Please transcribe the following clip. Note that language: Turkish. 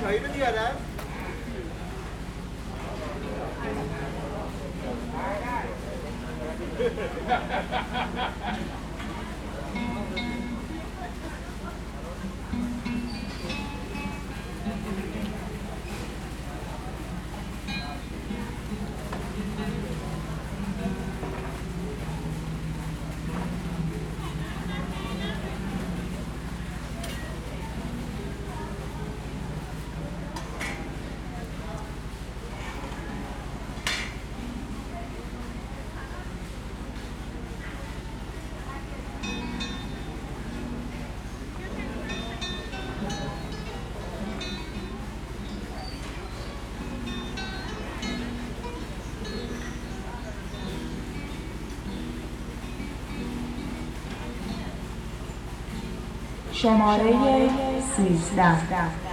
Çayını diyor ha. Ha ha ha ha ha! شماره 13